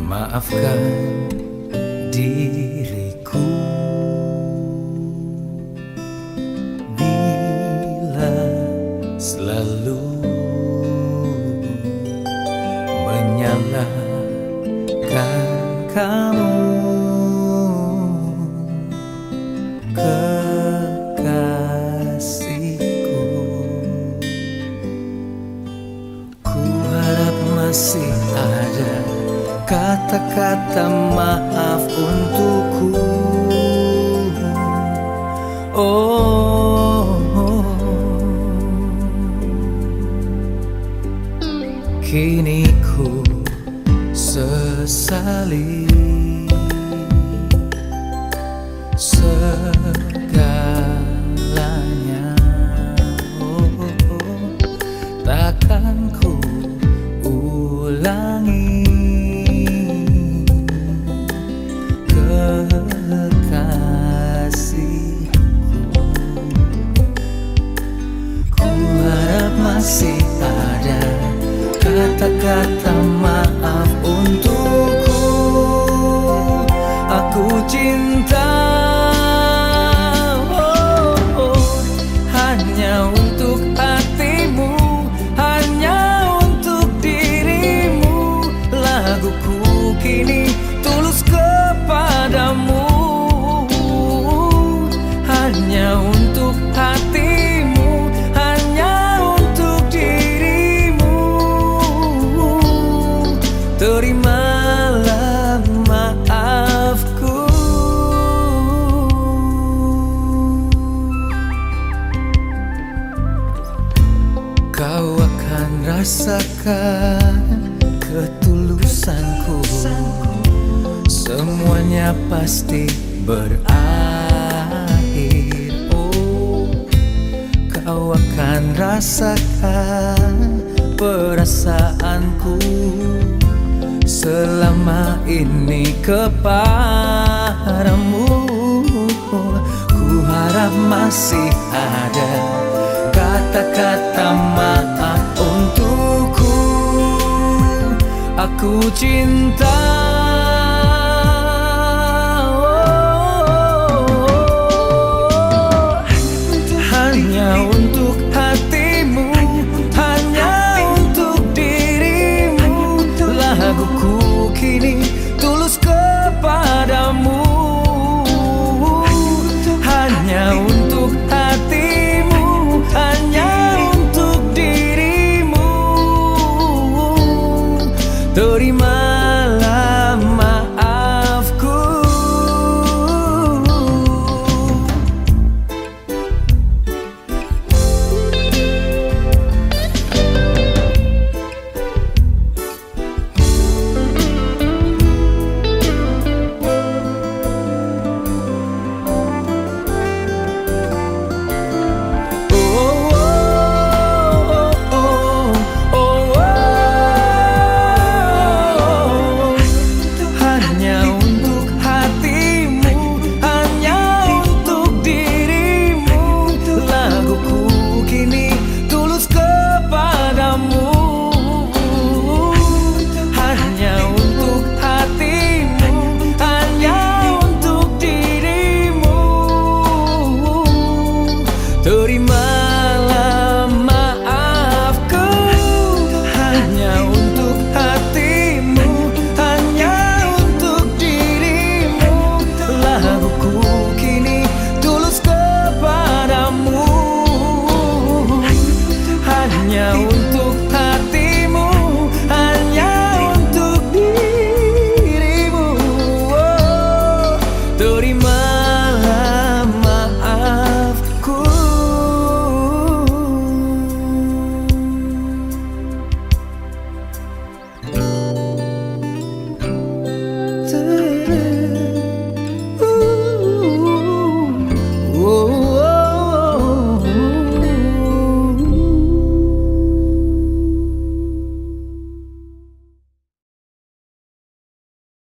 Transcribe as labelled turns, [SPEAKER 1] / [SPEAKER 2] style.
[SPEAKER 1] Maafkan diriku. Bila selalu menyalahkan maaf untukku. Oh, Kini ku sesali kekasihku. Ku harap masih ada kata-kata maaf untukku. Aku cinta rasakan ketulusanku. Semuanya pasti berakhir. Oh, kau akan rasakan perasaanku Selama ini kepadamu. Ku harap masih ada kata-kata maaf Aku cinta You're.